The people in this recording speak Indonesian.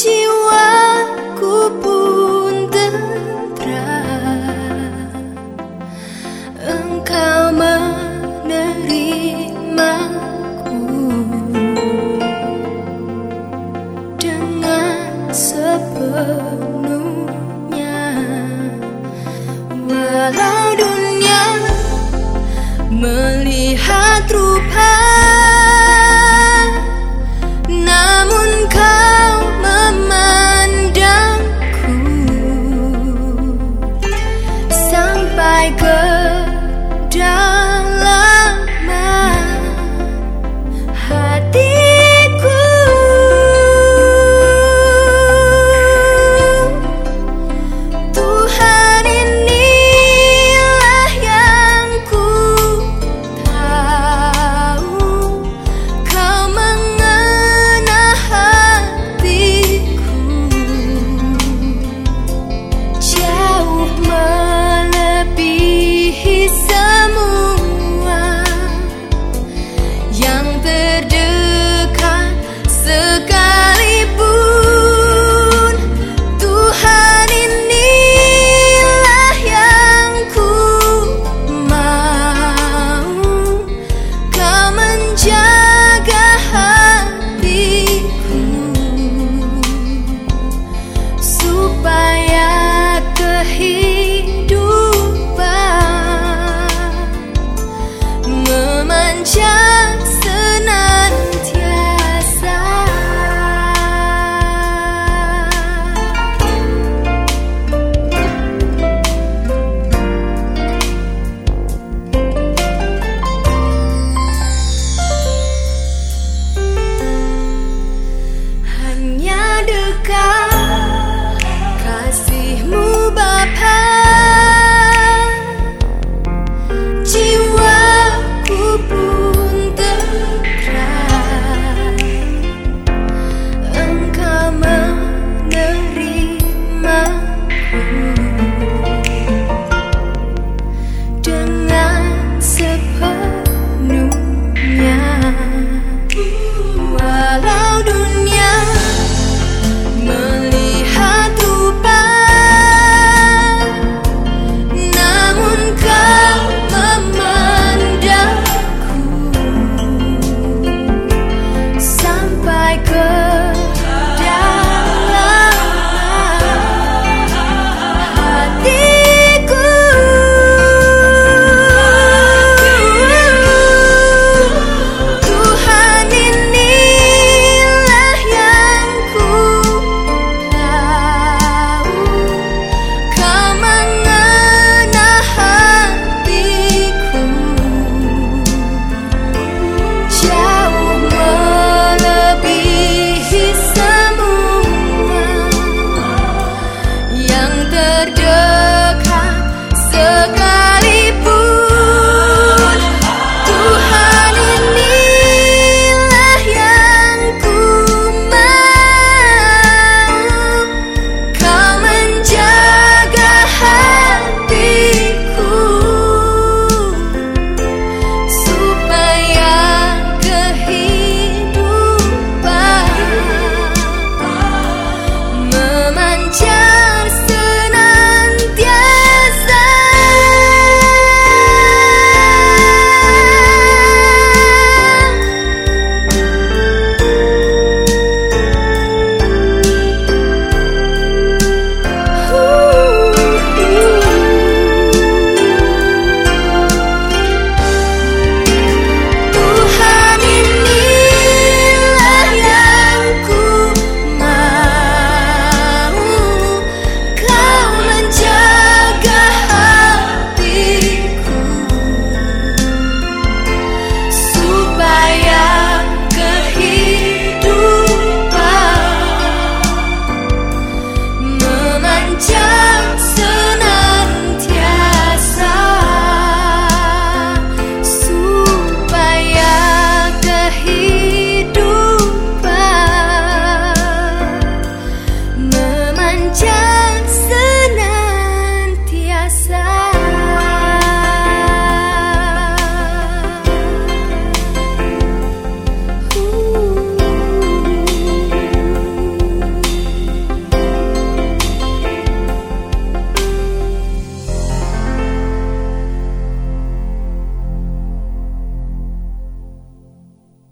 Jiwaku pun tentera. Engkau menerimaku Dengan sepenuhnya Walau dunia melihat rupa